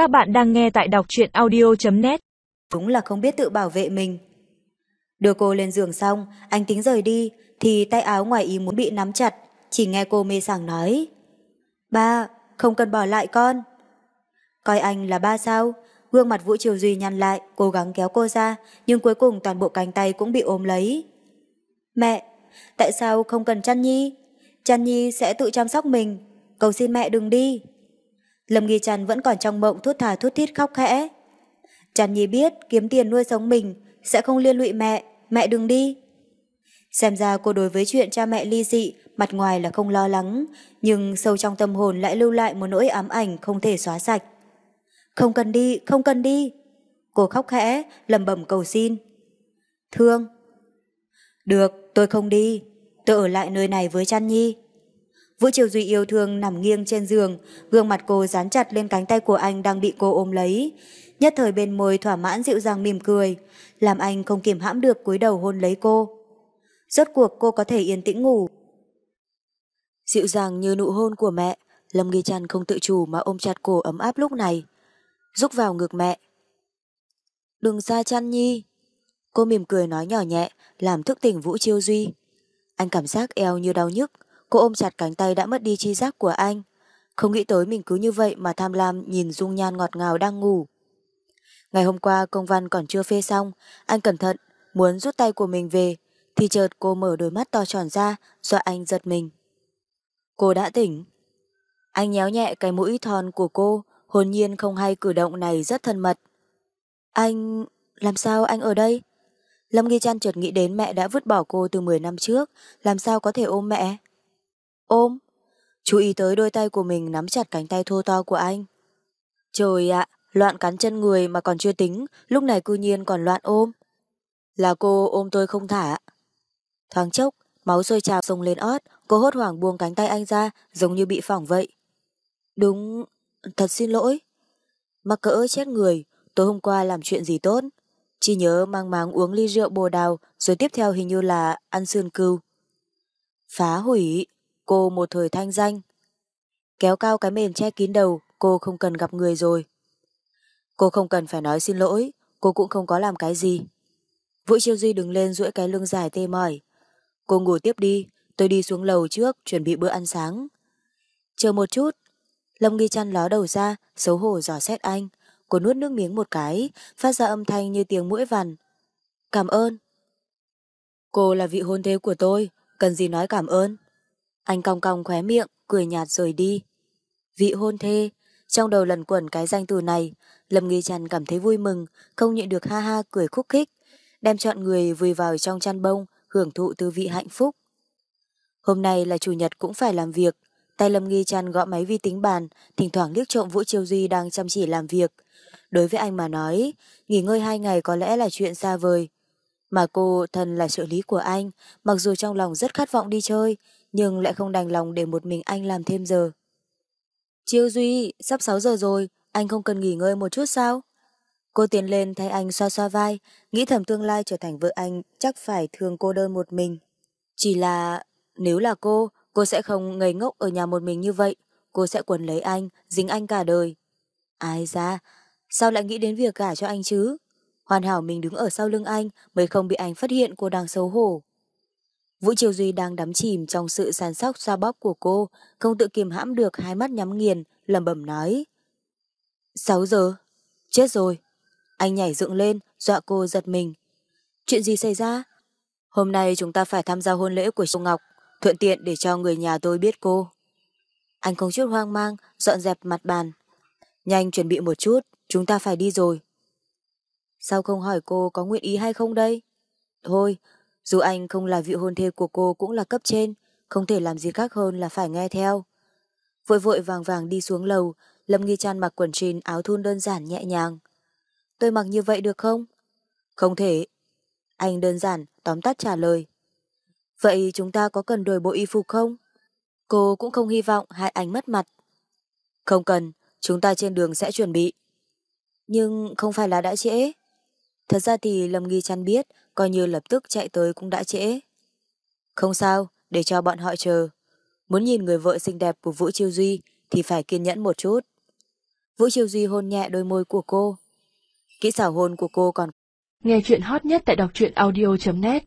Các bạn đang nghe tại đọc truyện audio.net Đúng là không biết tự bảo vệ mình. Đưa cô lên giường xong, anh tính rời đi, thì tay áo ngoài ý muốn bị nắm chặt, chỉ nghe cô mê sảng nói. Ba, không cần bỏ lại con. Coi anh là ba sao? Gương mặt Vũ Triều Duy nhăn lại, cố gắng kéo cô ra, nhưng cuối cùng toàn bộ cánh tay cũng bị ôm lấy. Mẹ, tại sao không cần chăn nhi? Chăn nhi sẽ tự chăm sóc mình, cầu xin mẹ đừng đi. Lâm Nghi Trần vẫn còn trong mộng thút thà thút thít khóc khẽ. Trần Nhi biết kiếm tiền nuôi sống mình sẽ không liên lụy mẹ, mẹ đừng đi. Xem ra cô đối với chuyện cha mẹ ly dị, mặt ngoài là không lo lắng, nhưng sâu trong tâm hồn lại lưu lại một nỗi ám ảnh không thể xóa sạch. Không cần đi, không cần đi. Cô khóc khẽ, lầm bẩm cầu xin. Thương. Được, tôi không đi. Tôi ở lại nơi này với Trăn Nhi. Vũ Triều Duy yêu thương nằm nghiêng trên giường, gương mặt cô dán chặt lên cánh tay của anh đang bị cô ôm lấy. Nhất thời bên môi thỏa mãn dịu dàng mỉm cười, làm anh không kiềm hãm được cúi đầu hôn lấy cô. Rốt cuộc cô có thể yên tĩnh ngủ. Dịu dàng như nụ hôn của mẹ, Lâm Nghi Trăn không tự chủ mà ôm chặt cổ ấm áp lúc này. Rúc vào ngực mẹ. Đừng xa chăn nhi. Cô mỉm cười nói nhỏ nhẹ, làm thức tỉnh Vũ Chiêu Duy. Anh cảm giác eo như đau nhức, Cô ôm chặt cánh tay đã mất đi chi giác của anh. Không nghĩ tới mình cứ như vậy mà tham lam nhìn dung nhan ngọt ngào đang ngủ. Ngày hôm qua công văn còn chưa phê xong, anh cẩn thận, muốn rút tay của mình về, thì chợt cô mở đôi mắt to tròn ra, dọa anh giật mình. Cô đã tỉnh. Anh nhéo nhẹ cái mũi thon của cô, hồn nhiên không hay cử động này rất thân mật. Anh... làm sao anh ở đây? Lâm Nghi Trăn chợt nghĩ đến mẹ đã vứt bỏ cô từ 10 năm trước, làm sao có thể ôm mẹ? Ôm. Chú ý tới đôi tay của mình nắm chặt cánh tay thô to của anh. Trời ạ, loạn cắn chân người mà còn chưa tính, lúc này cư nhiên còn loạn ôm. Là cô ôm tôi không thả. Thoáng chốc, máu sôi trào sông lên ót, cô hốt hoảng buông cánh tay anh ra, giống như bị phỏng vậy. Đúng, thật xin lỗi. Mắc cỡ chết người, tối hôm qua làm chuyện gì tốt. Chỉ nhớ mang máng uống ly rượu bồ đào, rồi tiếp theo hình như là ăn sườn cừu. Phá hủy, cô một thời thanh danh. Kéo cao cái mền che kín đầu, cô không cần gặp người rồi. Cô không cần phải nói xin lỗi, cô cũng không có làm cái gì. Vũ Chiêu Duy đứng lên duỗi cái lưng dài tê mỏi. Cô ngủ tiếp đi, tôi đi xuống lầu trước chuẩn bị bữa ăn sáng. Chờ một chút. Lâm Nghi chăn ló đầu ra, xấu hổ dò xét anh. Cô nuốt nước miếng một cái, phát ra âm thanh như tiếng mũi vằn. Cảm ơn. Cô là vị hôn thê của tôi, cần gì nói cảm ơn. Anh cong cong khóe miệng, cười nhạt rời đi. Vị hôn thê, trong đầu lần quẩn cái danh từ này, Lâm Nghi Trần cảm thấy vui mừng, không nhịn được ha ha cười khúc khích, đem chọn người vùi vào trong chăn bông, hưởng thụ tư vị hạnh phúc. Hôm nay là chủ nhật cũng phải làm việc, tay Lâm Nghi Trần gõ máy vi tính bàn, thỉnh thoảng liếc trộm Vũ Chiêu Duy đang chăm chỉ làm việc. Đối với anh mà nói, nghỉ ngơi hai ngày có lẽ là chuyện xa vời. Mà cô thân là trợ lý của anh, mặc dù trong lòng rất khát vọng đi chơi, nhưng lại không đành lòng để một mình anh làm thêm giờ. Chiêu Duy, sắp 6 giờ rồi, anh không cần nghỉ ngơi một chút sao? Cô tiến lên thay anh xoa xoa vai, nghĩ thầm tương lai trở thành vợ anh chắc phải thương cô đơn một mình. Chỉ là, nếu là cô, cô sẽ không ngây ngốc ở nhà một mình như vậy, cô sẽ quấn lấy anh, dính anh cả đời. Ai ra, sao lại nghĩ đến việc gả cho anh chứ? Hoàn hảo mình đứng ở sau lưng anh mới không bị anh phát hiện cô đang xấu hổ. Vũ Triều Duy đang đắm chìm trong sự sàn sóc xoa bóp của cô, không tự kiềm hãm được hai mắt nhắm nghiền, lầm bẩm nói. 6 giờ. Chết rồi. Anh nhảy dựng lên, dọa cô giật mình. Chuyện gì xảy ra? Hôm nay chúng ta phải tham gia hôn lễ của Trung Ngọc, thuận tiện để cho người nhà tôi biết cô. Anh không chút hoang mang, dọn dẹp mặt bàn. Nhanh chuẩn bị một chút, chúng ta phải đi rồi. Sao không hỏi cô có nguyện ý hay không đây? Thôi, dù anh không là vị hôn thê của cô cũng là cấp trên, không thể làm gì khác hơn là phải nghe theo. Vội vội vàng vàng đi xuống lầu, Lâm Nghi Trăn mặc quần jean áo thun đơn giản nhẹ nhàng. Tôi mặc như vậy được không? Không thể. Anh đơn giản, tóm tắt trả lời. Vậy chúng ta có cần đổi bộ y phục không? Cô cũng không hy vọng hai anh mất mặt. Không cần, chúng ta trên đường sẽ chuẩn bị. Nhưng không phải là đã trễ. Thật ra thì Lâm Nghi Trăn biết coi như lập tức chạy tới cũng đã trễ. Không sao, để cho bọn họ chờ. Muốn nhìn người vợ xinh đẹp của Vũ Chiêu Duy thì phải kiên nhẫn một chút. Vũ Chiêu Duy hôn nhẹ đôi môi của cô. Kỹ xảo hôn của cô còn Nghe chuyện hot nhất tại đọc truyện audio.net